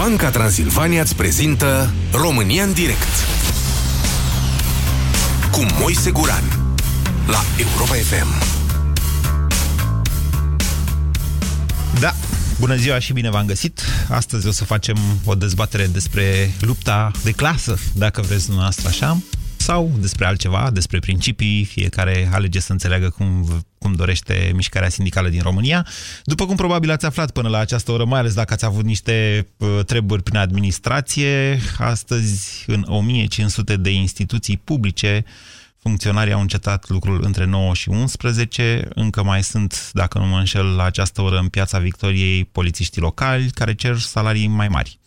Banca Transilvania îți prezintă România în direct cu Moise Guran la Europa FM. Da, bună ziua și bine v-am găsit. Astăzi o să facem o dezbatere despre lupta de clasă, dacă vreți dumneavoastră așa, sau despre altceva, despre principii, fiecare alege să înțeleagă cum, cum dorește mișcarea sindicală din România. După cum probabil ați aflat până la această oră, mai ales dacă ați avut niște uh, treburi prin administrație, astăzi în 1500 de instituții publice Funcționarii au încetat lucrul între 9 și 11, încă mai sunt, dacă nu mă înșel, la această oră în Piața Victoriei polițiștii locali care cer salarii mai mari.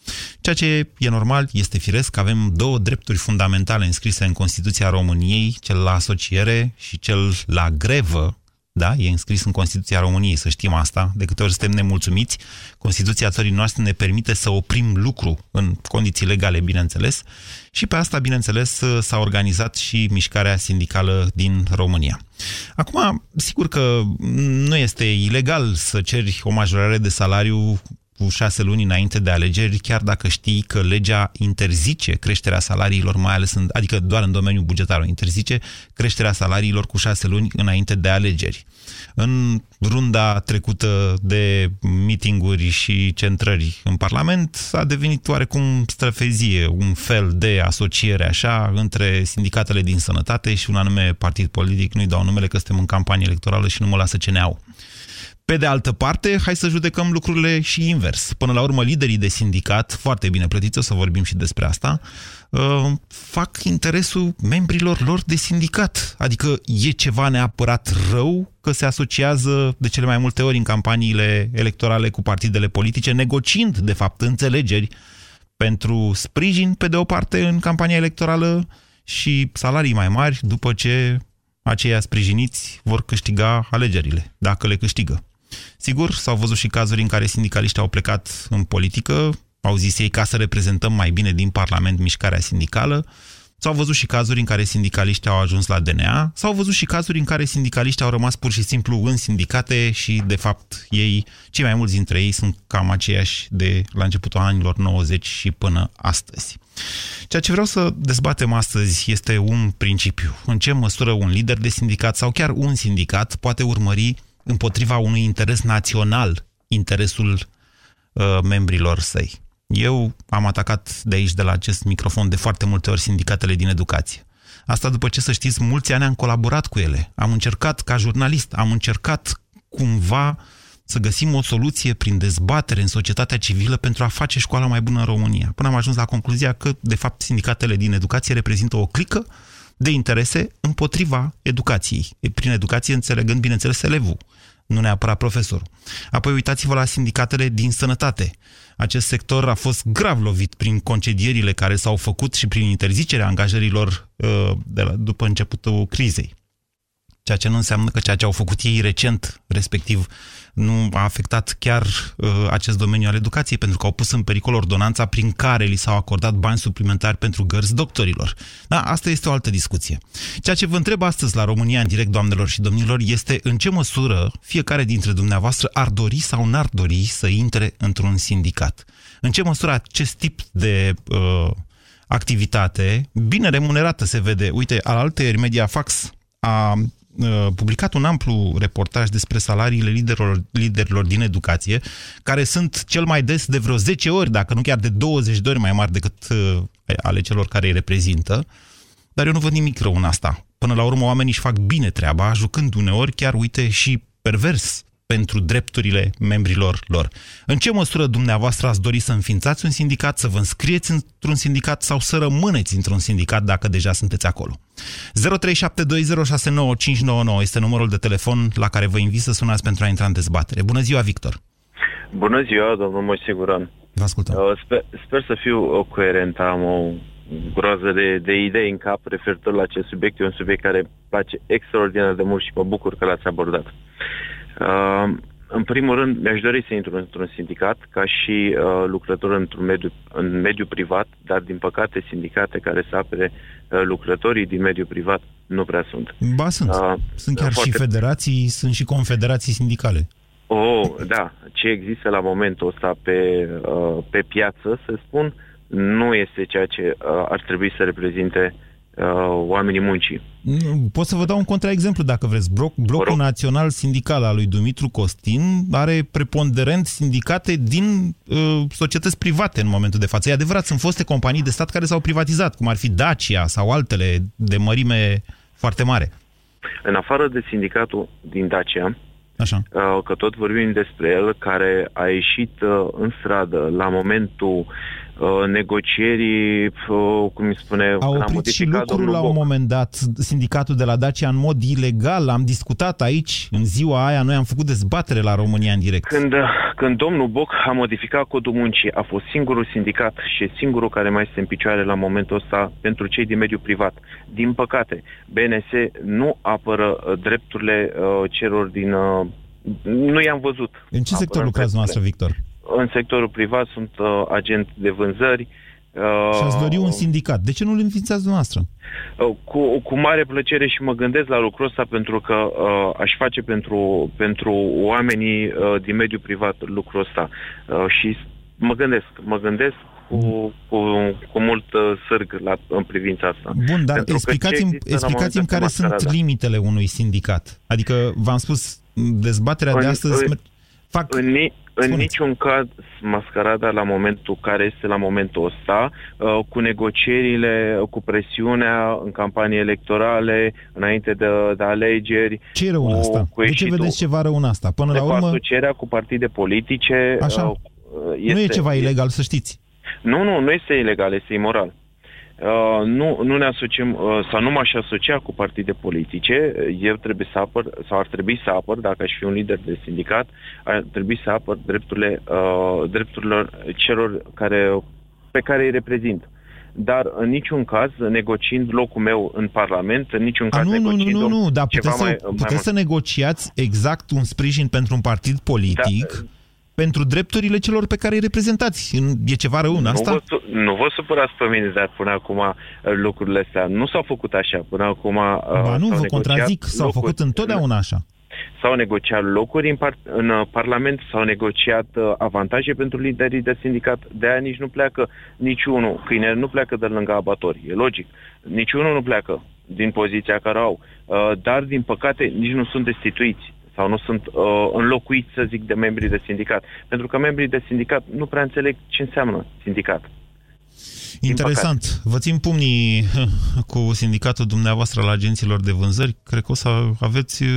Ceea ce e normal, este firesc, avem două drepturi fundamentale înscrise în Constituția României, cel la asociere și cel la grevă, da, e înscris în Constituția României, să știm asta. De câte ori suntem nemulțumiți, Constituția țării noastre ne permite să oprim lucru în condiții legale, bineînțeles. Și pe asta, bineînțeles, s-a organizat și mișcarea sindicală din România. Acum, sigur că nu este ilegal să ceri o majorare de salariu cu șase luni înainte de alegeri, chiar dacă știi că legea interzice creșterea salariilor, mai ales în, adică doar în domeniul bugetar o interzice creșterea salariilor cu șase luni înainte de alegeri. În runda trecută de mitinguri și centrări în Parlament a devenit oarecum străfezie, un fel de asociere așa între sindicatele din sănătate și un anume partid politic, nu-i dau numele că suntem în campanie electorală și nu mă lasă CNA-ul. Pe de altă parte, hai să judecăm lucrurile și invers. Până la urmă, liderii de sindicat, foarte bine plătiți, o să vorbim și despre asta, uh, fac interesul membrilor lor de sindicat. Adică e ceva neapărat rău că se asociază de cele mai multe ori în campaniile electorale cu partidele politice, negociind, de fapt, înțelegeri pentru sprijin, pe de o parte, în campania electorală și salarii mai mari după ce aceia sprijiniți vor câștiga alegerile, dacă le câștigă. Sigur, s-au văzut și cazuri în care sindicaliștii au plecat în politică, au zis ei ca să reprezentăm mai bine din Parlament mișcarea sindicală, S-au văzut și cazuri în care sindicaliștii au ajuns la DNA, s-au văzut și cazuri în care sindicaliștii au rămas pur și simplu în sindicate și, de fapt, ei, cei mai mulți dintre ei sunt cam aceiași de la începutul anilor 90 și până astăzi. Ceea ce vreau să dezbatem astăzi este un principiu. În ce măsură un lider de sindicat sau chiar un sindicat poate urmări împotriva unui interes național interesul uh, membrilor săi. Eu am atacat de aici, de la acest microfon, de foarte multe ori sindicatele din educație. Asta după ce, să știți, mulți ani am colaborat cu ele. Am încercat, ca jurnalist, am încercat cumva să găsim o soluție prin dezbatere în societatea civilă pentru a face școala mai bună în România. Până am ajuns la concluzia că, de fapt, sindicatele din educație reprezintă o clică de interese împotriva educației. Prin educație înțelegând, bineînțeles, elevul, nu neapărat profesorul. Apoi uitați-vă la sindicatele din sănătate. Acest sector a fost grav lovit prin concedierile care s-au făcut și prin interzicerea angajărilor uh, de la, după începutul crizei. Ceea ce nu înseamnă că ceea ce au făcut ei recent, respectiv nu a afectat chiar uh, acest domeniu al educației, pentru că au pus în pericol ordonanța prin care li s-au acordat bani suplimentari pentru gărzi doctorilor. Da, asta este o altă discuție. Ceea ce vă întreb astăzi la România în direct, doamnelor și domnilor, este în ce măsură fiecare dintre dumneavoastră ar dori sau n-ar dori să intre într-un sindicat. În ce măsură acest tip de uh, activitate, bine remunerată se vede, uite, al altăieri Mediafax a Uh, publicat un amplu reportaj despre salariile liderilor, liderilor din educație, care sunt cel mai des de vreo 10 ori, dacă nu chiar de 20 de ori mai mari decât uh, ale celor care îi reprezintă. Dar eu nu văd nimic rău în asta. Până la urmă, oamenii își fac bine treaba, jucând uneori chiar, uite, și pervers pentru drepturile membrilor lor. În ce măsură dumneavoastră ați dori să înființați un sindicat, să vă înscrieți într-un sindicat sau să rămâneți într-un sindicat dacă deja sunteți acolo? 0372069599 este numărul de telefon la care vă invit să sunați pentru a intra în dezbatere. Bună ziua, Victor! Bună ziua, domnul Moise Guran! Vă ascultăm. Uh, sper, sper să fiu coerent, am o groază de, de idei în cap referitor la acest subiect. E un subiect care îmi place extraordinar de mult și mă bucur că l-ați abordat. Uh, în primul rând, mi-aș dori să intru într-un sindicat ca și uh, lucrător într-un mediu, în mediu privat, dar din păcate sindicate care să apere uh, lucrătorii din mediu privat nu prea sunt. Ba sunt. Uh, sunt chiar foarte... și federații, sunt și confederații sindicale. Oh, da. Ce există la momentul ăsta pe, uh, pe piață, să spun, nu este ceea ce uh, ar trebui să reprezinte uh, oamenii muncii. Pot să vă dau un contraexemplu dacă vreți. Bloc, Blocul Național Sindical al lui Dumitru Costin are preponderent sindicate din uh, societăți private în momentul de față. E adevărat, sunt foste companii de stat care s-au privatizat, cum ar fi Dacia sau altele de mărime foarte mare. În afară de sindicatul din Dacia, Așa. Uh, că tot vorbim despre el, care a ieșit uh, în stradă la momentul Uh, negocierii, uh, cum îi spune... A oprit și lucrul la un moment dat, sindicatul de la Dacia, în mod ilegal. Am discutat aici, în ziua aia, noi am făcut dezbatere la România în direct. Când, când domnul Boc a modificat codul muncii, a fost singurul sindicat și singurul care mai este în picioare la momentul ăsta pentru cei din mediul privat. Din păcate, BNS nu apără uh, drepturile uh, celor din... Uh, nu i-am văzut. În ce sector lucrați noastră, Victor? În sectorul privat sunt uh, agent de vânzări. Uh, și ați dori un sindicat. De ce nu îl înființați dumneavoastră? Uh, cu, cu mare plăcere și mă gândesc la lucrul ăsta pentru că uh, aș face pentru, pentru oamenii uh, din mediul privat lucrul ăsta. Uh, și mă gândesc, mă gândesc cu, cu, cu mult uh, sârg la, în privința asta. Bun, dar explicați-mi, explicați care sunt limitele unui sindicat. Adică, v-am spus, dezbaterea în, de astăzi... În, fac... În, în niciun caz mascarada la momentul care este la momentul ăsta, uh, cu negocierile, cu presiunea în campanii electorale, înainte de, de alegeri. Ce e rău în asta? Cu de ce vedeți ceva rău în asta? Până la urmă... asocierea cu partide politice... Așa. Este, uh, nu e ceva ilegal, să știți. Nu, nu, nu este ilegal, este imoral. Uh, nu, nu ne asociem, uh, sau nu m-aș asocia cu partide politice. Eu trebuie să apăr, sau ar trebui să apăr, dacă aș fi un lider de sindicat, ar trebui să apăr drepturile, uh, drepturilor celor care, pe care îi reprezint. Dar în niciun caz negociind locul meu în Parlament, în niciun caz A, nu, nu, nu, nu, nu, dar puteți, să, mai, puteți mai să negociați exact un sprijin pentru un partid politic. da, pentru drepturile celor pe care îi reprezentați. E ceva rău în asta? Nu vă, nu vă supărați pe mine, dar până acum uh, lucrurile astea nu s-au făcut așa. Până acum uh, Ba nu, vă contrazic, s-au făcut întotdeauna așa. S-au negociat locuri în, par- în uh, Parlament, s-au negociat avantaje pentru liderii de sindicat. De aia nici nu pleacă niciunul. Câinele nu pleacă de lângă abatori, e logic. Niciunul nu pleacă din poziția care au. Dar, din păcate, nici nu sunt destituiți sau nu sunt uh, înlocuiți, să zic, de membrii de sindicat. Pentru că membrii de sindicat nu prea înțeleg ce înseamnă sindicat. Interesant. Vă țin pumnii cu sindicatul dumneavoastră la agenților de vânzări. Cred că o să aveți uh,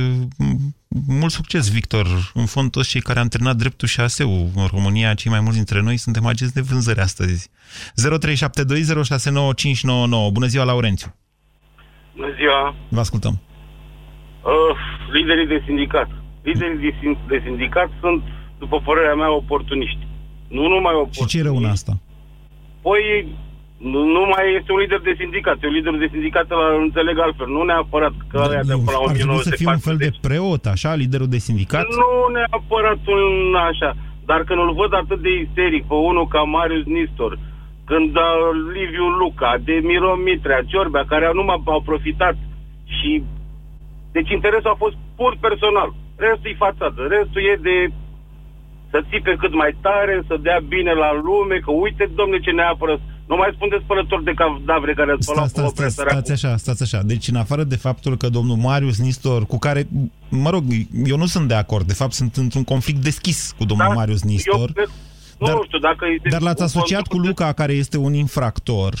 mult succes, Victor. În fond, toți cei care am terminat dreptul și ASEU în România, cei mai mulți dintre noi, suntem agenți de vânzări astăzi. 0372069599. Bună ziua, Laurențiu! Bună ziua! Vă ascultăm! Uh, liderii de sindicat. Liderii de, de sindicat sunt, după părerea mea, oportuniști. Nu numai oportuniști. Și ce rău în asta? Păi, nu, nu mai este un lider de sindicat. Un lider de sindicat îl înțeleg altfel. Nu neapărat că da, de până la Ar trebui să fie un fel de preot, așa, liderul de sindicat? Nu neapărat un așa. Dar când îl văd atât de isteric pe unul ca Marius Nistor, când uh, Liviu Luca, de Miro Mitrea, Ciorbea, care nu m-au profitat și deci interesul a fost pur personal. Restul e fațadă. Restul e de să țipe cât mai tare, să dea bine la lume, că uite, domne, ce ne apără. Nu mai spun de spărători de cadavre care sta, sta, sta, Stați așa, stați așa. Deci, în afară de faptul că domnul Marius Nistor, cu care, mă rog, eu nu sunt de acord, de fapt sunt într-un conflict deschis cu domnul da, Marius Nistor. Eu, dar, nu știu, dacă dar l-ați asociat cu Luca, care este un infractor.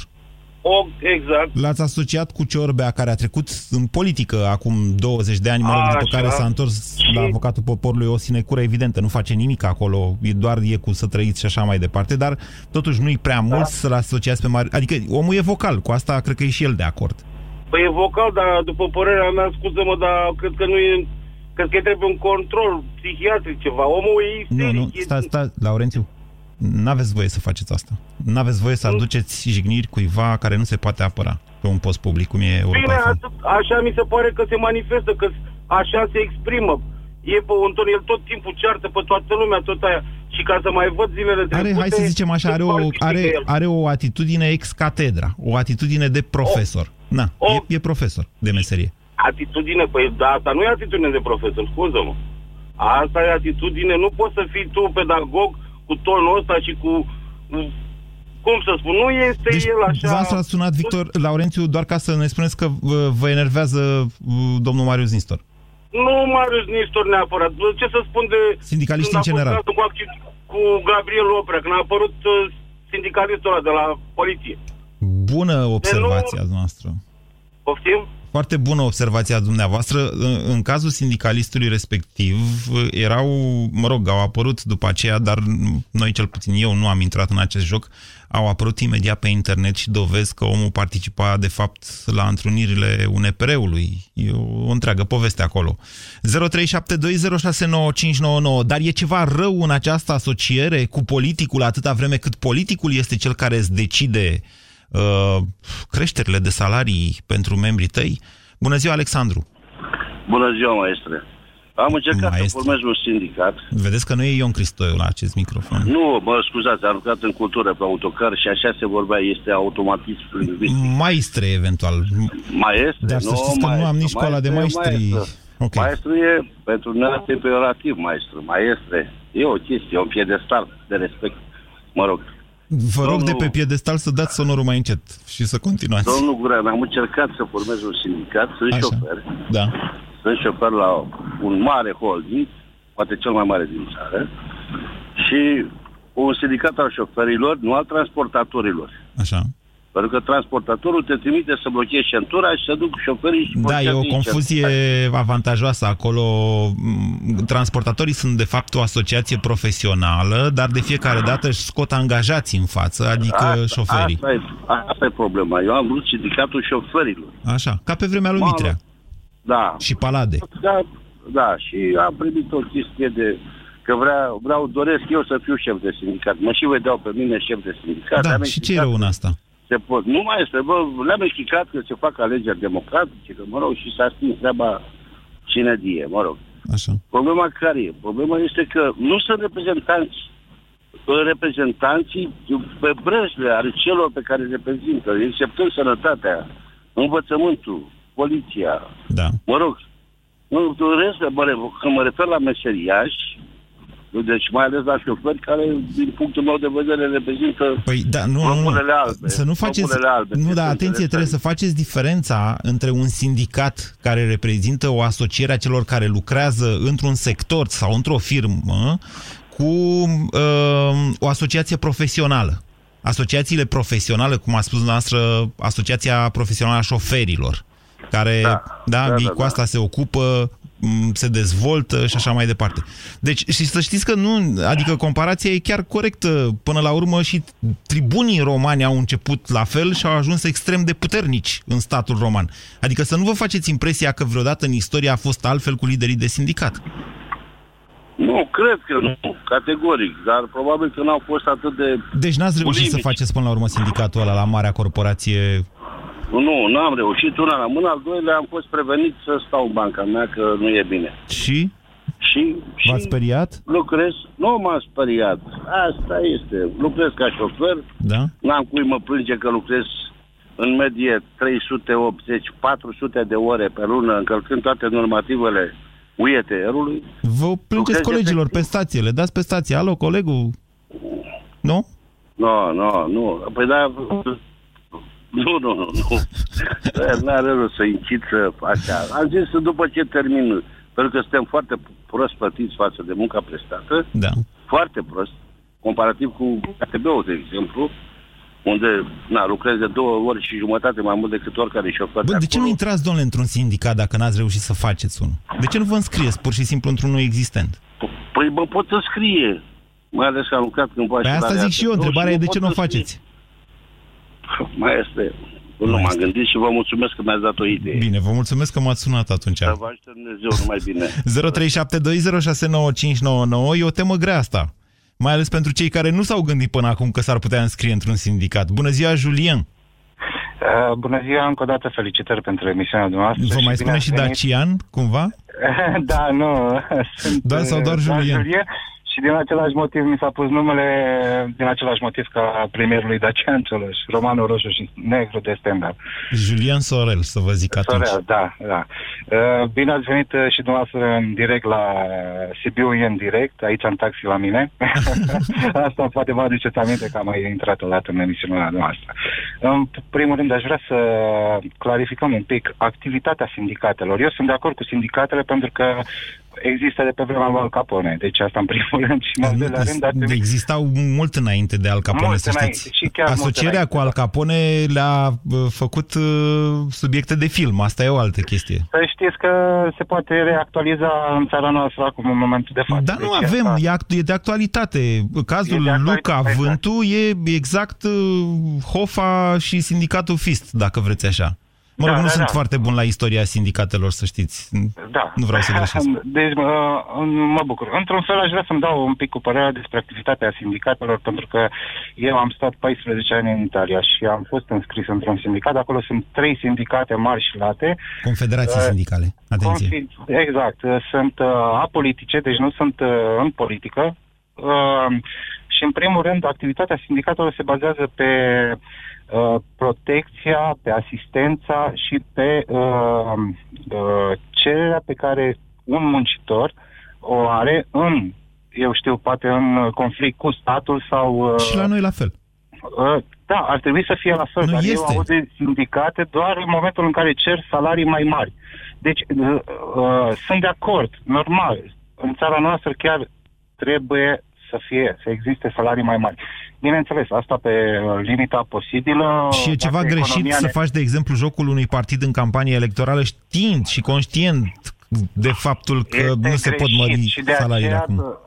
O, exact. L-ați asociat cu Ciorbea, care a trecut în politică acum 20 de ani, mă rog, după care s-a întors și... la avocatul poporului o sinecură evidentă, nu face nimic acolo, e doar e cu să trăiți și așa mai departe, dar totuși nu-i prea mult da. să-l asociați pe mare... Adică omul e vocal, cu asta cred că e și el de acord. Păi e vocal, dar după părerea mea, scuză-mă, dar cred că nu e... Cred că trebuie un control psihiatric ceva. Omul e isteric. Nu, nu, stai, stai, Laurențiu, N-aveți voie să faceți asta. N-aveți voie să aduceți jigniri cuiva care nu se poate apăra pe un post public, cum e Europa. Bine, așa mi se pare că se manifestă, că așa se exprimă. E pe un ton, el tot timpul ceartă pe toată lumea, tot aia. Și ca să mai văd zilele trecute... Are, hai să zicem așa, are o, are, are o atitudine ex-catedra, o atitudine de profesor. O, Na, o, e, e profesor de meserie. Atitudine, păi da, asta nu e atitudine de profesor, scuză-mă. Asta e atitudine. Nu poți să fii tu pedagog cu tonul ăsta și cu... Cum să spun, nu este deci, el așa... v a sunat Victor Laurențiu doar ca să ne spuneți că vă enervează uh, domnul Marius Nistor. Nu Marius Nistor neapărat. Ce să spun de... Sindicaliști în general. Cu, cu Gabriel Oprea, când a apărut uh, sindicalistul ăla de la poliție. Bună observația nu... noastră. Poftim? Foarte bună observația dumneavoastră. În cazul sindicalistului respectiv, erau, mă rog, au apărut după aceea, dar noi, cel puțin eu, nu am intrat în acest joc, au apărut imediat pe internet și dovezi că omul participa, de fapt, la întrunirile UNPR-ului. E o întreagă poveste acolo. 0372069599. Dar e ceva rău în această asociere cu politicul atâta vreme cât politicul este cel care îți decide uh, uh, creșterile de salarii pentru membrii tăi. Bună ziua, Alexandru! Bună ziua, maestre! Am încercat maestre. să formez un sindicat. Vedeți că nu e Ion Cristoiu la acest microfon. Nu, mă scuzați, am lucrat în cultură pe autocar și așa se vorbea, este automatism lingvistic. Maestre, eventual. Maestre? Dar să știți că nu am nici școala de maestri. Maestru. Okay. maestru e, pentru noi e peorativ, maestru. Maestre, e o chestie, un piedestal de respect. Mă rog, Vă rog de pe piedestal să dați sonorul mai încet și să continuați. Domnul Gurean, am încercat să formez un sindicat, sunt Așa. șofer. Da. Sunt șofer la un mare holding, poate cel mai mare din țară, și un sindicat al șoferilor, nu al transportatorilor. Așa. Pentru că transportatorul te trimite să blochezi centura și să duc șoferii și Da, e o confuzie centura. avantajoasă acolo. Mm, transportatorii sunt de fapt o asociație profesională, dar de fiecare dată își scot angajați în față, adică asta, șoferii. Asta e, asta e problema. Eu am vrut sindicatul șoferilor. Așa, ca pe vremea lui Mitrea. Da. Și Palade. Da, da, și am primit o chestie de că vreau, vreau, doresc eu să fiu șef de sindicat. Mă și vedeau pe mine șef de sindicat. Da, și ce e rău în asta? Se pot. Nu mai este, bă, le-am explicat că se fac alegeri democratice, că, mă rog, și s-a stins treaba cine die, mă rog. Așa. Problema care e? Problema este că nu sunt reprezentanți reprezentanții pe brăzle ale celor pe care reprezintă, exceptând sănătatea, învățământul, poliția, da. mă rog, nu, rest, mă, când mă refer la meseriași, deci mai ales la șoferi care, din punctul meu de vedere, reprezintă păi, da, nu, nu, nu. albe. Să nu faceți... Albe, nu, dar atenție, trebuie să faceți diferența între un sindicat care reprezintă o asociere a celor care lucrează într-un sector sau într-o firmă cu uh, o asociație profesională. Asociațiile profesionale, cum a spus noastră, Asociația Profesională a Șoferilor, care da, da, da, da, cu asta da. se ocupă, se dezvoltă și așa mai departe. Deci, și să știți că nu, adică comparația e chiar corectă. Până la urmă și tribunii romani au început la fel și au ajuns extrem de puternici în statul roman. Adică să nu vă faceți impresia că vreodată în istorie a fost altfel cu liderii de sindicat. Nu, cred că nu, categoric, dar probabil că n-au fost atât de... Deci n-ați reușit să faceți până la urmă sindicatul ăla la marea corporație nu, nu am reușit. Una la mână, al doilea am fost prevenit să stau în banca mea, că nu e bine. Și? Și, și V-ați speriat? Lucrez, nu m-am speriat. Asta este. Lucrez ca șofer. Da? N-am cui mă plânge că lucrez în medie 380-400 de ore pe lună, încălcând toate normativele UETR-ului. Vă plângeți colegilor efectiv. pe stație, le dați pe stație. Alo, colegul? Nu? Nu, nu, nu. Păi da, nu, nu, nu, nu. N-are rost să incit să așa. Am zis că după ce termin, pentru că suntem foarte prost plătiți față de munca prestată, da. foarte prost, comparativ cu ATB-ul, de exemplu, unde na, lucrez de două ori și jumătate mai mult decât oricare șofer. Bă, de ce nu intrați, domnule, într-un sindicat dacă n-ați reușit să faceți unul? De ce nu vă înscrieți pur și simplu într-unul existent? Păi mă pot înscrie. Mai ales că am lucrat cândva Păi asta zic și eu, întrebarea e de ce nu o faceți? Mai este. Nu m-am gândit și vă mulțumesc că mi-ați dat o idee. Bine, vă mulțumesc că m-ați sunat atunci. Să vă ajute Dumnezeu, numai bine. 0372069599 e o temă grea asta. Mai ales pentru cei care nu s-au gândit până acum că s-ar putea înscrie într-un sindicat. Bună ziua, Julien! Uh, bună ziua, încă o dată felicitări pentru emisiunea dumneavoastră. Vă mai spune și Dacian, cumva? da, nu. Sunt da, sau doar Julien? Julien Și din același motiv mi s-a pus numele, din același motiv ca premierului Dacian Cioloș, romanul roșu și negru de stand-up. Julian Sorel, să vă zic atunci. Sorel, da, da. Uh, Bine ați venit uh, și dumneavoastră în direct la Sibiu e în direct, aici în taxi la mine. Asta poate vă aduceți aminte că am mai intrat o dată în emisiunea noastră. În primul rând aș vrea să clarificăm un pic activitatea sindicatelor. Eu sunt de acord cu sindicatele pentru că există de pe vremea lui Al Capone. Deci asta în primul rând și în al doilea rând ar trebui... Existau mult înainte de Al Capone, Mult să înainte, știți. și chiar mult Asocierea înainte, cu Al da. Capone le-a uh, făcut uh, subiecte de film. Asta e o altă chestie. Să știți că se poate reactualiza în țara noastră acum în momentul de față. Dar nu Deci avem, asta- e, act, e de actualitate. Cazul E de actualitate, Luca exact. Vântu e exact uh, Hofa și sindicatul FIST, dacă vreți așa. Mă rog, Da, nu da, sunt da. foarte bun la istoria sindicatelor, să știți. Da. Nu vreau să greșesc. Deci, uh, mă bucur. Într-un fel aș vrea să-mi dau un pic cu părerea despre activitatea sindicatelor, pentru că eu am stat 14 ani în Italia și am fost înscris într-un sindicat. Acolo sunt trei sindicate mari și late. Confederații Uh, sindicale. Atenție. Confi- Exact. uh, Sunt uh, apolitice, deci nu sunt uh, în politică. Uh, și, în primul rând, activitatea sindicatelor se bazează pe uh, protecția, pe asistența și pe uh, uh, cererea pe care un muncitor o are în, eu știu, poate în conflict cu statul sau... Uh, Și la noi la fel. Uh, Da, ar trebui să fie la fel, Nu dar eu este. aud de sindicate doar în momentul în care cer salarii mai mari. Deci, uh, uh, sunt de acord, normal. În țara noastră chiar trebuie să fie, să existe salarii mai mari. Bineînțeles, asta pe uh, limita posibilă. Și e dacă ceva greșit economia să ne- faci, de exemplu, jocul unui partid în campanie electorală știind și conștient de faptul că Este nu se pot greșit mări și de salariile aceea, acum.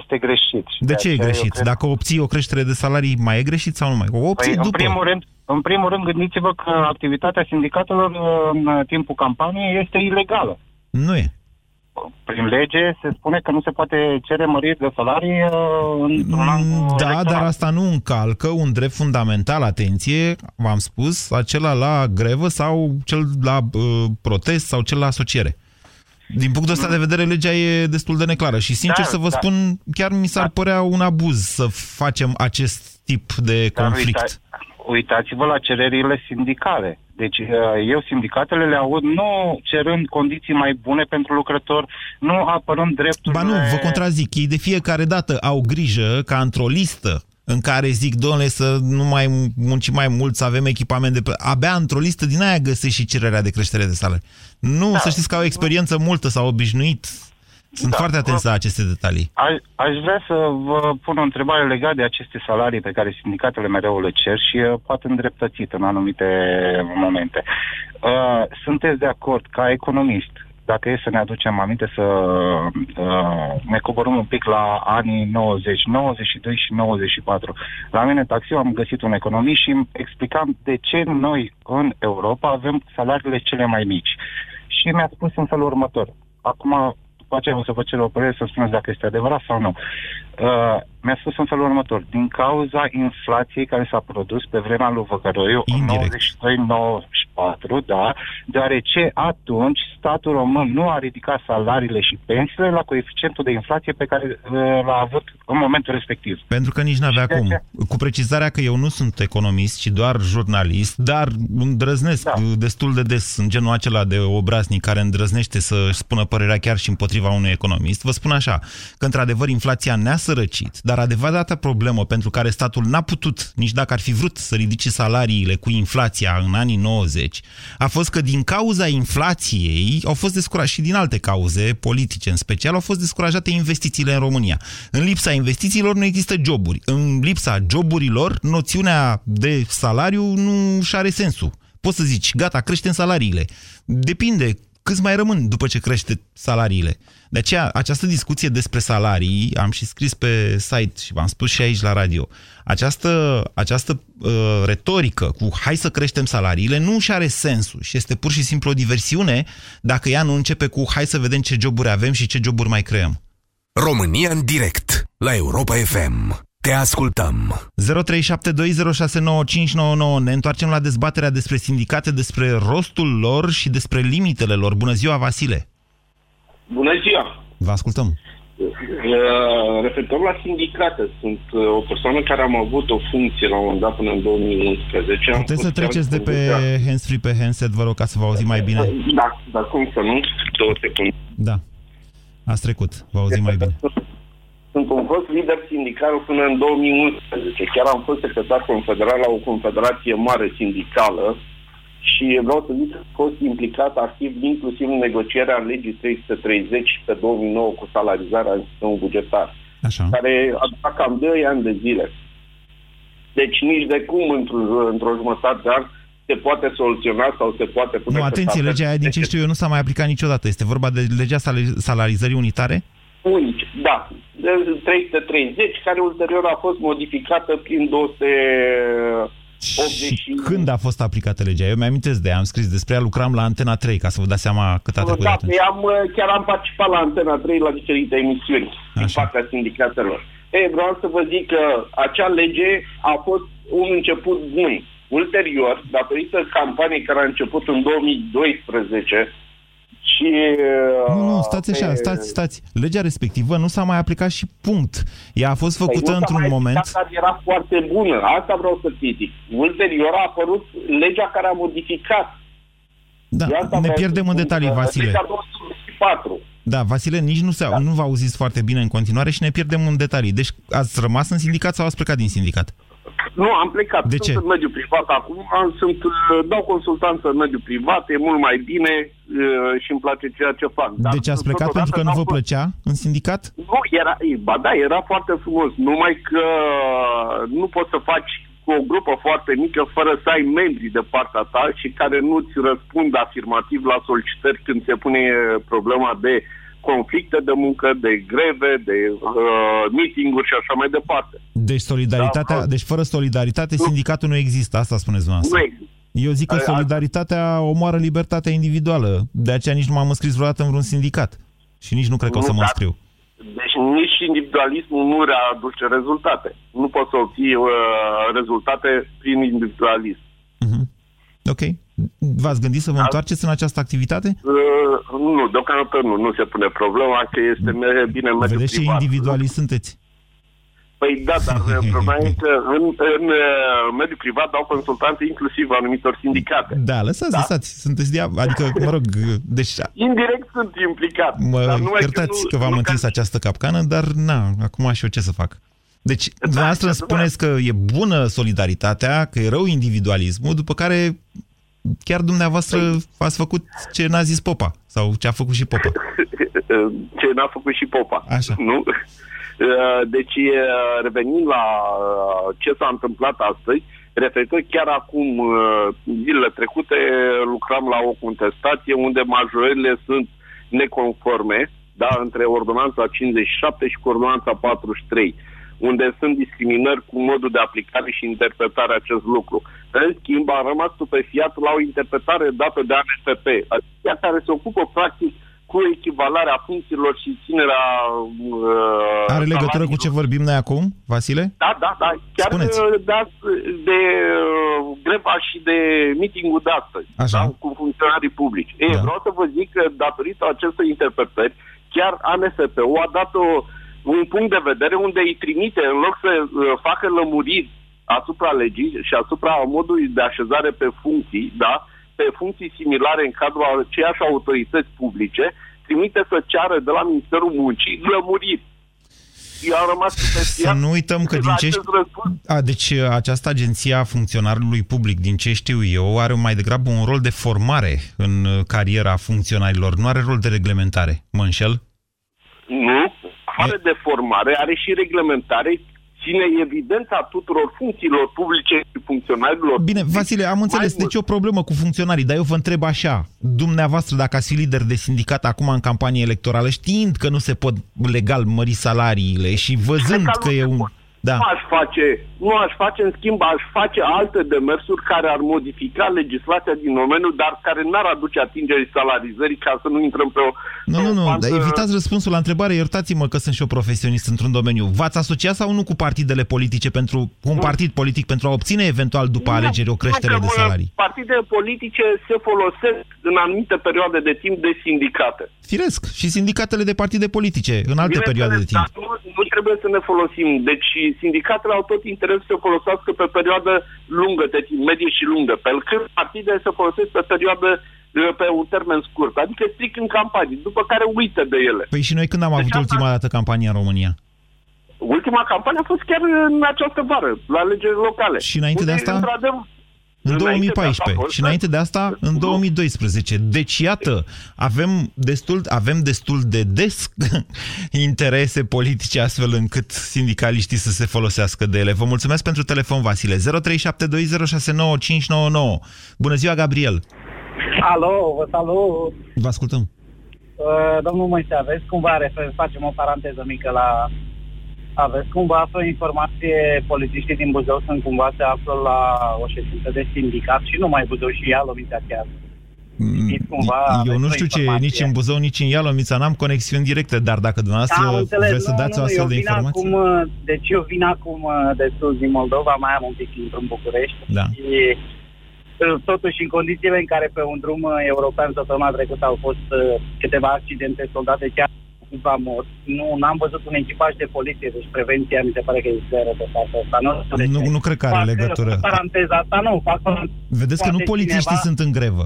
Este greșit. Și De ce e aceea eu greșit? cred- Dacă obții o creștere de salarii, mai e greșit sau nu mai? O obții Păi, în, după. primul rând, în primul rând, gândiți-vă că activitatea sindicatelor uh, în timpul campaniei este ilegală. Nu e. Prin lege se spune că nu se poate cere măriri de salarii uh, într-un an Mm, Da, electoral. dar asta nu încalcă un drept fundamental, atenție, v-am spus, acela la grevă sau cel la uh, protest sau cel la asociere. Din punctul ăsta de vedere, legea e destul de neclară și, sincer Da, să vă da. spun, chiar mi s-ar Da. părea un abuz să facem acest tip de Dar conflict. uita- uitați-vă la cererile sindicale. Deci uh, eu sindicatele le aud nu cerând condiții mai bune pentru lucrător, nu apărând drepturile... Ba nu, vă contrazic. Ei de fiecare dată au grijă ca într-o listă în care zic, domnule, să nu mai muncim mai mult, să avem echipament de... plă-" Abia într-o listă din aia găsești și cererea de creștere de salarii. Nu, Da. să știți că au experiență multă, s-au obișnuit. Sunt Da. foarte atenți la aceste detalii. Aș, aș vrea să vă pun o întrebare legată de aceste salarii pe care sindicatele mereu le cer și uh, poate îndreptățit în anumite momente. Uh, sunteți de acord ca economist, dacă e să ne aducem aminte să uh, ne coborâm un pic la anii 90, 92 și 94. La mine în taxiu am găsit un economist și îmi explicam de ce noi în Europa avem salariile cele mai mici. Și mi-a spus în felul următor. Acum după aceea o să vă cer o părere să spuneți dacă este adevărat sau nu. Uh, mi-a spus în felul următor. Din cauza inflației care s-a produs pe vremea lui Văcăroiu în Indirect. 92-94, da, deoarece atunci statul român nu a ridicat salariile și pensiile la coeficientul de inflație pe care uh, l-a avut în momentul respectiv. Pentru că nici n-avea Și de cum. aceea- Cu precizarea că eu nu sunt economist, ci doar jurnalist, dar îndrăznesc Da. destul de des în genul acela de obraznic care îndrăznește să-și spună părerea chiar și împotriva unui economist. Vă spun așa, că într-adevăr inflația ne-a sărăcit, dar adevărata problemă pentru care statul n-a putut, nici dacă ar fi vrut să ridice salariile cu inflația în anii 90, a fost că din cauza inflației au fost descurajate și din alte cauze politice în special, au fost descurajate investițiile în România. În lipsa investițiilor nu există joburi. În lipsa joburilor, noțiunea de salariu nu și are sensul. Poți să zici, gata, creștem salariile. Depinde câți mai rămân după ce crește salariile. De aceea, această discuție despre salarii, am și scris pe site și v-am spus și aici la radio, această, această uh, retorică cu hai să creștem salariile nu și are sensul și este pur și simplu o diversiune dacă ea nu începe cu hai să vedem ce joburi avem și ce joburi mai creăm. România în direct la Europa FM. Te ascultăm. 0372069599. Ne întoarcem la dezbaterea despre sindicate, despre rostul lor și despre limitele lor. Bună ziua, Vasile! Bună ziua! Vă ascultăm. Uh, referitor la sindicate, sunt uh, o persoană care am avut o funcție la un moment dat până în 2011. Am Puteți fost să treceți de chiar pe conducea- hands-free pe handset, vă rog, ca să vă auzim mai bine? Da, dar cum să nu? Două secunde. Da. Ați trecut, vă auzim mai bine. Sunt un fost lider sindical până în 2011. Chiar am fost secretar confederal la o confederație mare sindicală și vreau să zic că am fost implicat activ inclusiv în negocierea legii 330 pe 2009 cu salarizarea în sistemul bugetar, Așa. care a durat cam 2 ani de zile. Deci nici de cum într-o, într-o jumătate de an se poate soluționa sau se poate pune... Nu, pe atenție, tapet. legea aia, din ce știu eu, nu s-a mai aplicat niciodată. Este vorba de legea sal- salarizării unitare? Unici, da, de 330, care ulterior a fost modificată prin 280 Și când a fost aplicată legea? Eu mi-amintesc de ea, am scris despre ea, lucram la Antena 3, ca să vă dați seama cât a trecut de da, atunci. păi am, chiar am participat la Antena 3 la diferite emisiuni din Așa. partea sindicatelor. Ei, vreau să vă zic că acea lege a fost un început bun. Ulterior, datorită campaniei care a început în 2012 și... Nu, nu, uh, stați așa, pe- stați, stați. Legea respectivă nu s-a mai aplicat și punct. Ea a fost Păi făcută nu s-a într-un mai moment... aplicat, Dar era foarte bună. Asta vreau să critic. Ulterior a apărut legea care a modificat. Da, De asta ne vreau pierdem să în spun detalii, că Vasile. Legea 284. Da, Vasile, nici nu, se, nu vă auziți foarte bine în continuare și ne pierdem în detalii. Deci ați rămas în sindicat sau ați plecat din sindicat? Nu, am plecat. De sunt ce? în mediul privat acum. Am, sunt, uh, dau consultanță în mediul privat, e mult mai bine uh, și îmi place ceea ce fac. Dar Deci ați plecat totodată pentru că nu dau vă con- plăcea în sindicat? Nu, era, ba da, era foarte frumos. Numai că nu poți să faci cu o grupă foarte mică fără să ai membri de partea ta și care nu-ți răspund afirmativ la solicitări când se pune problema de conflicte de muncă, de greve, de uh, meeting-uri și așa mai departe. Deci solidaritatea, Da, deci fără solidaritate sindicatul nu există, asta spuneți Nu dumneavoastră. există. Eu zic că A- a- solidaritatea omoară libertatea individuală. De aceea nici nu m-am înscris vreodată în vreun sindicat. Și nici nu cred că o să Nu, mă dar- înscriu. Deci nici individualismul nu readuce rezultate. Nu poți să obții uh, rezultate prin individualism. Mhm. Ok. V-ați gândit să vă întoarceți în această activitate? Uh, nu, deocamdată nu. Nu se pune problema că este me- bine în mediul Vedeți ce privat. individualist sunteți. Păi da, dar uh, problema e că în, în uh, mediul privat dau consultanțe inclusiv anumitor sindicate. Da, lăsați, Da. lăsați. Sunteți dia... Adică, mă rog, deci Indirect sunt implicat. mă dar numai iertați nu- că v-am nu întins ca- această capcană, dar na, acum și eu ce să fac. Deci, dumneavoastră da. spuneți că e bună solidaritatea, că e rău individualismul, după care chiar dumneavoastră ați făcut ce n-a zis Popa, sau ce a făcut și Popa. ce n-a făcut și Popa. Așa. Nu? Uh, Deci, uh, revenind la uh, ce s-a întâmplat astăzi, referitor chiar acum, uh, zilele trecute, lucram la o contestație unde majorările sunt neconforme, da, între ordonanța 57 și cu ordonanța 43 unde sunt discriminări cu modul de aplicare și interpretare a acest lucru. În schimb, am rămas stupefiat la o interpretare dată de ANFP, aceea care se ocupă practic cu echivalarea funcțiilor și ținerea... Uh, Are legătură cu ce salariilor. vorbim noi acum, Vasile? Da, da, da. Chiar Spuneți. uh, de, azi- de uh, greva și de meetingul de astăzi Așa. da, cu funcționarii publici. Ei, Da. vreau să vă zic că datorită acestei interpretări, chiar ANSP-ul a dat o, un punct de vedere unde îi trimite, în loc să uh, facă lămuriri asupra legii și asupra modului de așezare pe funcții, da, pe funcții similare în cadrul aceeași autorități publice, trimite să ceară de la Ministerul Muncii lămuriri. Eu am rămas Să stupefiat nu uităm că la din ce... acest răspuns. A, deci această agenție a funcționarului public, din ce știu eu, are mai degrabă un rol de formare în uh, cariera funcționarilor, nu are rol de reglementare. Mă înșel? Nu, afară de formare, are și reglementare, ține evidența tuturor funcțiilor publice și funcționarilor. Bine, Vasile, am înțeles. Mai Deci e o problemă cu funcționarii, dar eu vă întreb așa. Dumneavoastră, dacă ați fi lider de sindicat acum în campanie electorală, știind că nu se pot legal mări salariile și văzând Legal că nu e se un... pot. Da. Nu aș face, nu aș face, în schimb, aș face alte demersuri care ar modifica legislația din domeniu, dar care n-ar aduce atingerii salarizării ca să nu intrăm pe o... Nu, nu, nu, pantă- dar evitați răspunsul la întrebare, iertați-mă că sunt și eu profesionist într-un domeniu. V-ați asociat sau nu cu partidele politice pentru, cu un partid politic pentru a obține eventual după Nu, alegeri o creștere nu, de că, salarii? Partidele politice se folosesc în anumite perioade de timp de sindicate. Firesc. Și sindicatele de partide politice, în alte Bineînțeles, perioade de timp. Dar nu, nu trebuie să ne folosim. Deci sindicatele au tot interes să se folosească pe perioadă lungă de timp, medie și lungă, pe când partidele se folosesc pe perioadă pe un termen scurt, adică strict în campanii, după care uită de ele. Păi și noi când am avut Deci asta- ultima dată campanie în România? Ultima campanie a fost chiar în această vară, la alegerile locale. Și înainte de Unde, asta? într-adevăr, În Înainte de asta a 2014 fost, și înainte de asta în Nu. 2012. Deci iată, avem destul, avem destul de des interese politice astfel încât sindicaliștii să se folosească de ele. Vă mulțumesc pentru telefon, Vasile. 0372069599. Bună ziua, Gabriel. Alo, vă salut. Vă ascultăm. Uh, domnul Moise, aveți cumva, refer, facem o paranteză mică la... Aveți cumva o informație, polițiștii din Buzău sunt cumva se află la o ședință de sindicat și nu mai Buzău și Ialomița chiar. Știți cumva, Eu aveți nu o știu ce e informație? nici în Buzău, nici în Ialomița, n-am conexiuni directe, dar dacă dumneavoastră Am înțeles, vreți să nu, dați nu, o astfel eu de vin informație... Acum, uh, deci eu vin acum uh, de sus din Moldova, mai am un pic intru în București Da. și uh, totuși în condițiile în care pe un drum uh, european săptămâna trecută au fost uh, câteva accidente, soldate chiar câțiva morți. Nu, n-am văzut un echipaj de poliție, deci prevenția mi se pare că e zero de partea asta. Nu, știu de Nu, ce. nu cred că are Fac, uh, legătură. Paranteza asta nu, fac Vedeți că nu Poate polițiștii cineva- sunt în grevă.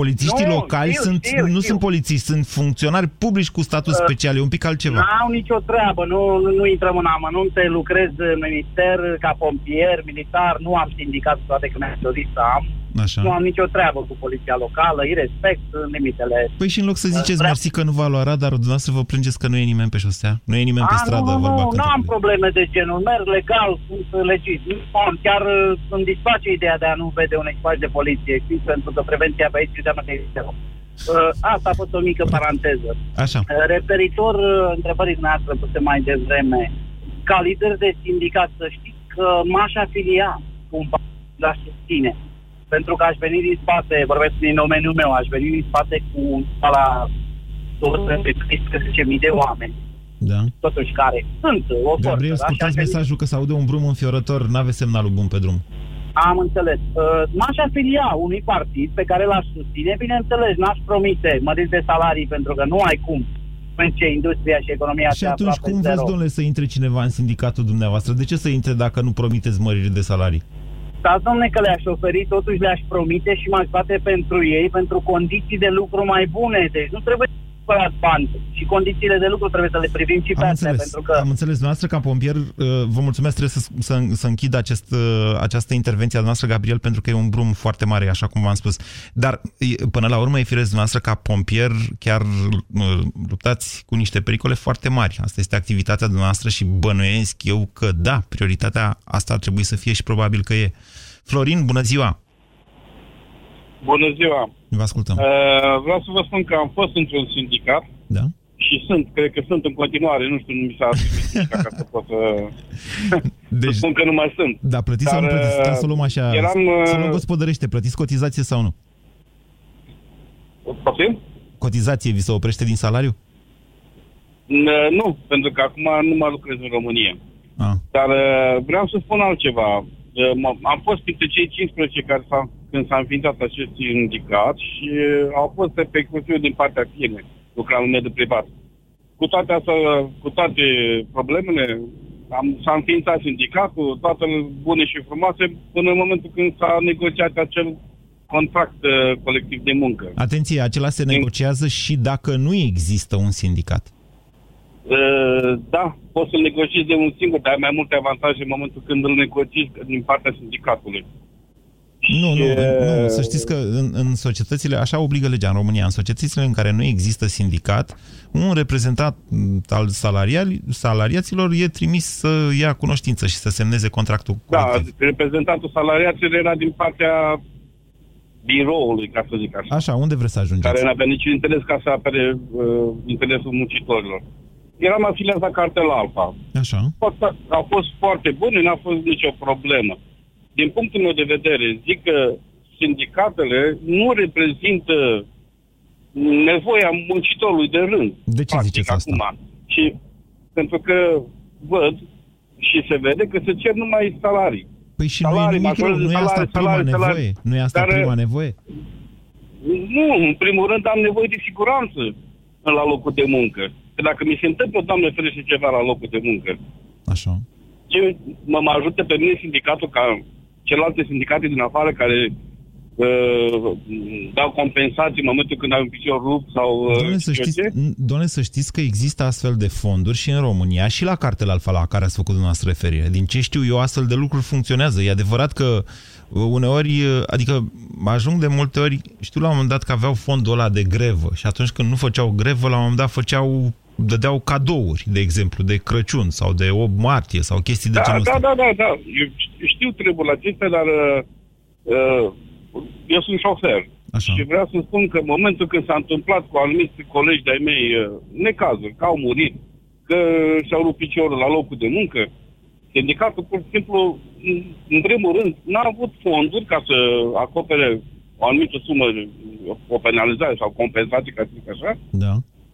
Polițiștii Nu, locali știu, sunt, știu, nu știu. sunt polițiști, sunt funcționari publici cu statut Uh, special, e un pic altceva. N-au nicio treabă, nu, nu, nu intrăm în amănunte, lucrez în minister ca pompier, militar, nu am sindicat cu toate că mi-am dorit să am. Așa. Nu am nicio treabă cu poliția locală, îi respect în limitele. Păi și în loc să ziceți Vreau- mersi că nu v-a luat radarul, dumneavoastră vă plângeți că nu e nimeni pe șosea, nu e nimeni pe A, stradă, nu, nu, vorba nu, nu am cântecului. probleme de genul, merg legal, sunt legit. Nu am, chiar uh, îmi disface ideea de a nu vede un echipaj de poliție, știți, pentru că prevenția pe aici înseamnă că e zero. Uh, Asta a fost o mică paranteză. Așa. Uh, Referitor uh, întrebării dumneavoastră puse mai devreme, ca lider de sindicat, să știți că m-aș afilia cumva la susține. Pentru că aș veni din spate, vorbesc din domeniul meu, aș veni din spate cu la 213.000 de oameni, Da. totuși care sunt o forță. Gabriel, da? Și aș scurtați veni- mesajul că se aude un brum înfiorător, n-aveți semnalul bun pe drum. Am înțeles. Uh, M-aș afilia unui partid pe care l-aș susține, bineînțeles, n-aș promite măriri de salarii pentru că nu ai cum în ce industria și economia Și se atunci aproape cum zero. vreți, domnule, să intre cineva în sindicatul dumneavoastră? De ce să intre dacă nu promiteți măriri de salarii? Dar, domne, că le-aș oferi, totuși le-aș promite și m-aș bate pentru ei, pentru condiții de lucru mai bune. Deci nu trebuie să bani. Și condițiile de lucru trebuie să le privim și pe Am astea, înțeles, pentru că... am înțeles. Dumneavoastră, ca pompier, uh, vă mulțumesc, trebuie să, să, să închid acest, uh, această intervenție a noastră, Gabriel, pentru că e un brum foarte mare, așa cum v-am spus. Dar, e- până la urmă, e firesc dumneavoastră, ca pompier, chiar uh, luptați cu niște pericole foarte mari. Asta este activitatea dumneavoastră și bănuiesc eu că, da, prioritatea asta ar trebui să fie și probabil că e. Florin, bună ziua! Bună ziua! Vă ascultăm. Uh, vreau să vă spun că am fost într-un sindicat Da? și sunt, cred că sunt în continuare, nu știu, nu mi s-a trimis ca să pot să, Deci, să spun că nu mai sunt. da, plătiți sau nu Dar, plătiți? uh, Trebuie să o luăm așa, eram, uh, să luăm gospodărește. Plătiți cotizație sau nu? Poftim? Cotizație vi se oprește din salariu? N- Nu, pentru că acum nu mai lucrez în România. Ah. Dar uh, vreau să spun altceva. Uh, m- Am fost printre cei 15 care s-a, când s-a înființat acest sindicat și uh, au fost repercusiuni din partea firmei, lucram în mediul privat. Cu toate astea, cu toate problemele, am, s-a înființat sindicatul, toate bune și frumoase, până în momentul când s-a negociat acel contract uh, colectiv de muncă. Atenție, acela se negociază și dacă nu există un sindicat. Uh, da, poți să-l negociezi de un singur, dar ai mai multe avantaje în momentul când îl negociezi din partea sindicatului. Nu, nu, E- nu, să știți că în, în societățile, așa obligă legea în România, în societățile în care nu există sindicat, un reprezentant al salariali, salariaților e trimis să ia cunoștință și să semneze contractul Da, colectiv. reprezentantul salariaților era din partea biroului, ca să zic așa, Așa, unde vreți să ajungeți? care n-avea niciun interes ca să apere uh, interesul muncitorilor. Eram afiliat la cartel Alfa. Așa. Foarte- A fost foarte bun, n-a fost nicio problemă. Din punctul meu de vedere, zic că sindicatele nu reprezintă nevoia muncitorului de rând. De ce ziceți asta? Acum. Și pentru că văd și se vede că se cer numai salarii. Păi și nu e Salarii, nimic rău, majorul de nu e asta salarii, prima salarii, nevoie. salarii. Nu e asta Dar- prima nevoie. Nu, în primul rând am nevoie de siguranță la locul de muncă. Că dacă mi se întâmplă, Doamne ferește, ceva la locul de muncă, Așa. ce mă, mă ajută pe mine sindicatul ca celelalte sindicate din afară care uh, dau compensații în momentul când ai un picior rupt sau uh, Doamne să, știu știți, ce. doamne, să știți că există astfel de fonduri și în România și la cartel alfa la care ați făcut dumneavoastră referire. Din ce știu eu, astfel de lucruri funcționează. E adevărat că uh, uneori, uh, adică ajung de multe ori, știu la un moment dat că aveau fondul ăla de grevă și atunci când nu făceau grevă, la un moment dat făceau dădeau cadouri, de exemplu, de Crăciun sau de 8 martie sau chestii de Da, genul da, ăsta. da, da, da. Eu știu treburile acestea, dar uh, uh, eu sunt șofer. Așa. Și vreau să spun că în momentul când s-a întâmplat cu anumiți colegi de-ai mei uh, necazuri, că au murit, că și-au rupt piciorul la locul de muncă, sindicatul pur și simplu, în- în primul rând, n-a avut fonduri ca să acopere o anumită sumă, o penalizare sau compensație, ca să zic așa. Da.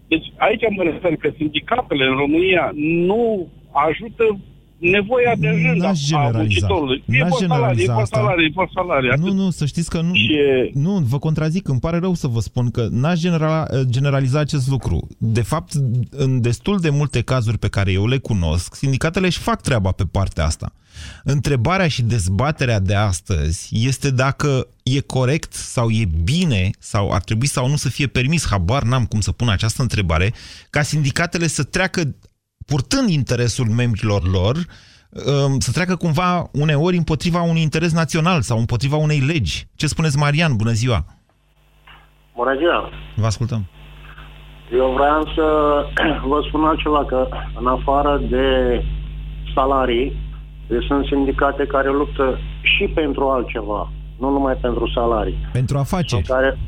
Deci aici mă refer că sindicatele în România nu ajută nevoia de rând a, N-aș a generaliza. muncitorului. E N-aș vor salarii, e generaliza vor asta. salarii, e vor salarii. Nu, atât. nu, să știți că nu, Și- nu vă contrazic, îmi pare rău să vă spun că n-aș generala, generaliza acest lucru. De fapt, în destul de multe cazuri pe care eu le cunosc, sindicatele își fac treaba pe partea asta. Întrebarea și dezbaterea de astăzi este dacă e corect sau e bine sau ar trebui sau nu să fie permis, habar n-am cum să pun această întrebare, ca sindicatele să treacă purtând interesul membrilor lor, um, să treacă cumva uneori împotriva unui interes național sau împotriva unei legi. Ce spuneți, Marian? Bună ziua! Bună ziua! Vă ascultăm. Eu vreau să vă spun altceva, că în afară de salarii, deci sunt sindicate care luptă și pentru altceva, nu numai pentru salarii. Pentru afaceri. Care,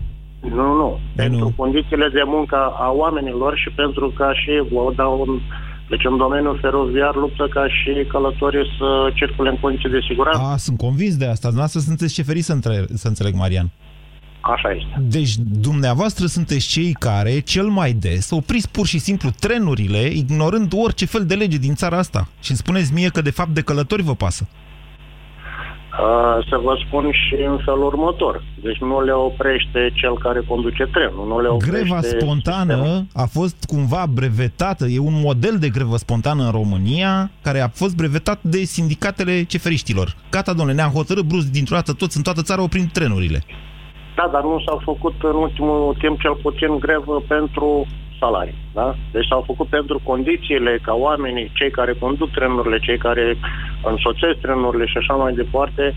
nu, nu, nu. Pentru nu. condițiile de muncă a oamenilor și pentru ca și, vă dau un, deci în domeniul feroviar luptă ca și călătorii să circule în condiții de siguranță. A, sunt convins de asta. Dumneavoastră sunteți șeferii să, între... să înțeleg, Marian. Așa este. Deci, dumneavoastră sunteți cei care, cel mai des, opriți pur și simplu trenurile, ignorând orice fel de lege din țara asta. Și îmi spuneți mie că, de fapt, de călători vă pasă. Uh, să vă spun și în felul următor. Deci nu le oprește cel care conduce trenul. Nu le oprește Greva spontană sistemul. a fost cumva brevetată, e un model de grevă spontană în România, care a fost brevetat de sindicatele ceferiștilor. Gata, domnule, ne-am hotărât brusc dintr-o dată toți în toată țara oprim trenurile. Da, dar nu s-au făcut în ultimul timp cel puțin grevă pentru salarii. Da? Deci s-au făcut pentru condițiile ca oamenii, cei care conduc trenurile, cei care însoțesc trenurile și așa mai departe,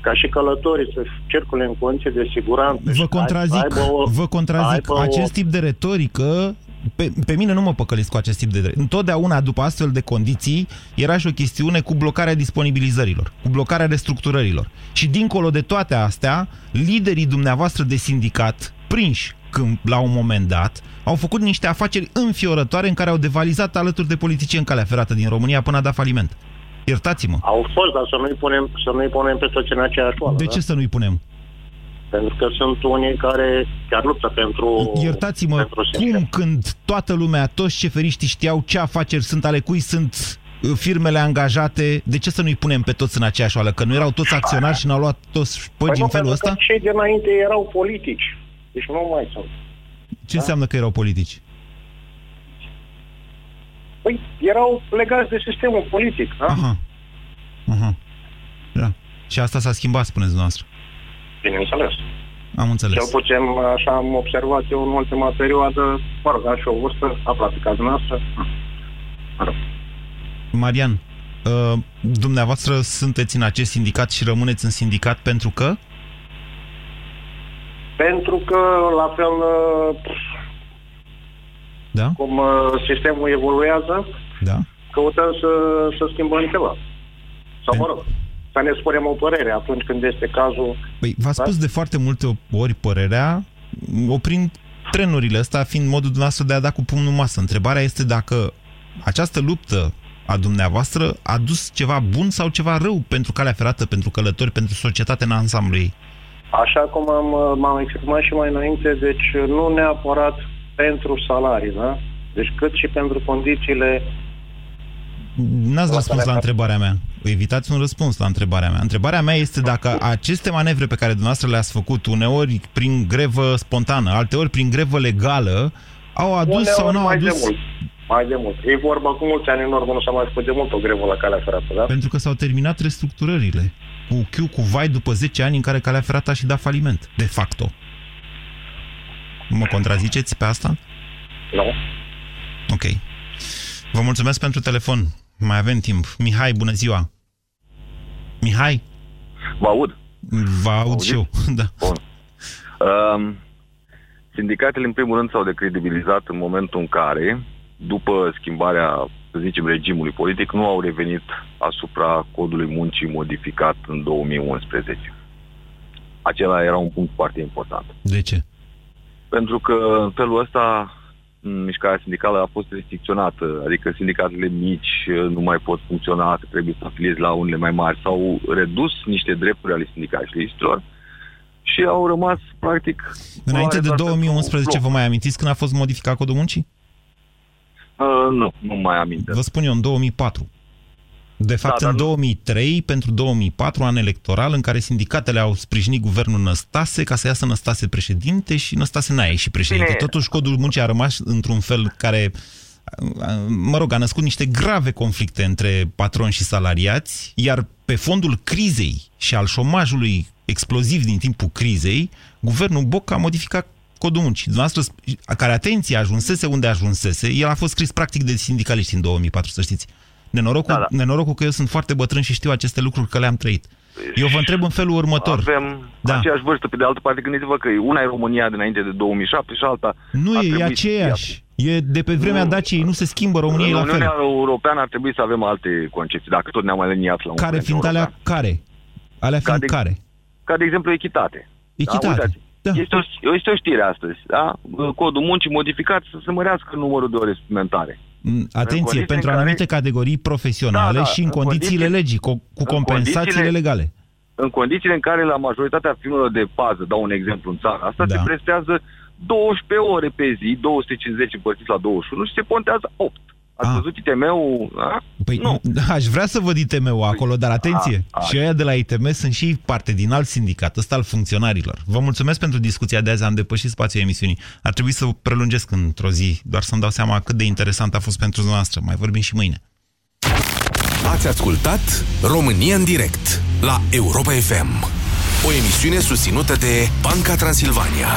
ca și călătorii să circule în condiții de siguranță. și Vă să contrazic, aibă o- vă contrazic. aibă o- Acest tip de retorică, pe, pe mine nu mă păcăliți cu acest tip de retorică. Întotdeauna, după astfel de condiții, era și o chestiune cu blocarea disponibilizărilor, cu blocarea restructurărilor. Și dincolo de toate astea, liderii dumneavoastră de sindicat, prinși când, la un moment dat, au făcut niște afaceri înfiorătoare în care au devalizat alături de politicieni calea ferată din România până a dat faliment. Iertați-mă. Au fost, dar să nu-i punem, să nu-i punem pe toți în aceeași oală. De da? ce să nu-i punem? Pentru că sunt unii care chiar luptă pentru... Iertați-mă, pentru sistem. cum când toată lumea, toți șeferiștii știau ce afaceri sunt, ale cui sunt uh, firmele angajate, de ce să nu-i punem pe toți în aceeași oală? Că nu erau toți acționari și n-au luat toți Păi păgi nu, în felul pentru ăsta? că cei dinainte erau politici. Deci nu mai sunt. Ce înseamnă că erau politici? Păi erau legați de sistemul politic, da? Aha. Aha. Da. Și asta s-a schimbat, spuneți dumneavoastră. Bineînțeles. Am înțeles. Cel puțin așa am observat eu în ultima perioadă, mă rog, am și o vârstă, aproape ca dumneavoastră. Mă rog. Marian, uh, dumneavoastră sunteți în acest sindicat și rămâneți în sindicat pentru că? Pentru că, la fel uh, Da? cum uh, sistemul evoluează, Da? căutăm să, să schimbăm ceva. Sau, mă rog, să ne spunem o părere atunci când este cazul. Păi, v-a spus de foarte multe ori părerea, oprind trenurile, ăsta fiind modul dumneavoastră de a da cu pumnul în masă. Întrebarea este dacă această luptă a dumneavoastră a dus ceva bun sau ceva rău pentru calea ferată, pentru călători, pentru societate în ansamblu ei? Așa cum am, m-am exprimat și mai înainte, deci nu neapărat pentru salarii, da? Deci cât și pentru condițiile... N-ați răspuns la întrebarea mea. Evitați un răspuns la întrebarea mea. Întrebarea mea este dacă aceste manevre pe care dumneavoastră le-ați făcut, uneori prin grevă spontană, alteori prin grevă legală, au adus Uneori sau nu au mai adus... De mult. Mai de mult. E vorba cu mulți ani în urmă, nu s-a mai făcut de mult o grevă la calea ferată, da? Pentru că s-au terminat restructurările. Cu chiu, cu vai, după 10 ani în care calea ferată a și dat faliment, de facto. Mă contraziceți pe asta? Nu. Ok. Vă mulțumesc pentru telefon. Mai avem timp. Mihai, bună ziua! Mihai? Vă aud. Vă aud și eu, da. Bun. Um, sindicatele, în primul rând, s-au decredibilizat în momentul în care, după schimbarea, să zicem, regimului politic, nu au revenit asupra codului muncii modificat în 2011. Acela era un punct foarte important. De ce? Pentru că în felul ăsta m, mișcarea sindicală a fost restricționată, adică sindicatele mici uh, nu mai pot funcționa, că trebuie să afiliezi la unele mai mari. S-au redus niște drepturi ale sindicaliștilor și au rămas, practic... Înainte de doar pentru 2011, bloc. vă mai amintiți când a fost modificat codul muncii? Uh, nu, nu mai aminte. Vă spun eu, în 2004. De fapt, Da, dar în nu- 2003, pentru 2004, an electoral, în care sindicatele au sprijinit guvernul Năstase ca să iasă Năstase președinte și Năstase n-a ieșit președinte. Bine. Totuși, codul muncii a rămas într-un fel care, mă rog, a născut niște grave conflicte între patroni și salariați, iar pe fondul crizei și al șomajului exploziv din timpul crizei, guvernul Boc a modificat codul muncii. Dumneavoastră, care, atenție, ajunsese unde ajunsese, el a fost scris practic de sindicaliști în 2004, să știți. Nenorocul, Da, da. nenorocul că eu sunt foarte bătrân și știu aceste lucruri că le-am trăit. Eu vă întreb în felul următor. Avem Da. da. aceeași vârstă, pe de altă parte, gândiți-vă că una e România dinainte de 2007 și alta... Nu ar e, e trebui să aceeași. E de pe vremea Nu. Daciei, nu se schimbă România În la Uniunea fel. Europeană ar trebui să avem alte concepții, dacă tot ne-am aliniat la un Care curent fiind alea european. care? Alea Ca fiind de- care? Ca de exemplu echitate. Echitate. Da, uitați, Da. Este, o, este o știre astăzi, da? Codul muncii modificat să se mărească numărul de ore suplimentare. Mm, Atenție, condiții pentru în care- anumite categorii profesionale Da, da, și în în condițiile condiții- legii, cu, cu în compensațiile condițiile- legale. În condițiile în care la majoritatea firmelor de pază, dau un exemplu în țara asta, Da. se prestează 12 ore pe zi, 250 împărțiți la 21 și se pontează 8. Ați Ah. văzut ITM-ul? Da? Păi, nu. aș vrea să văd ITM-ul acolo, dar atenție, a, a. și ăia de la ITM sunt și parte din alt sindicat, ăsta al funcționarilor. Vă mulțumesc pentru discuția de azi, am depășit spațiul emisiunii. Ar trebui să o prelungesc într-o zi, doar să-mi dau seama cât de interesant a fost pentru noastră. Mai vorbim și mâine. Ați ascultat România în direct la Europa FM. O emisiune susținută de Banca Transilvania.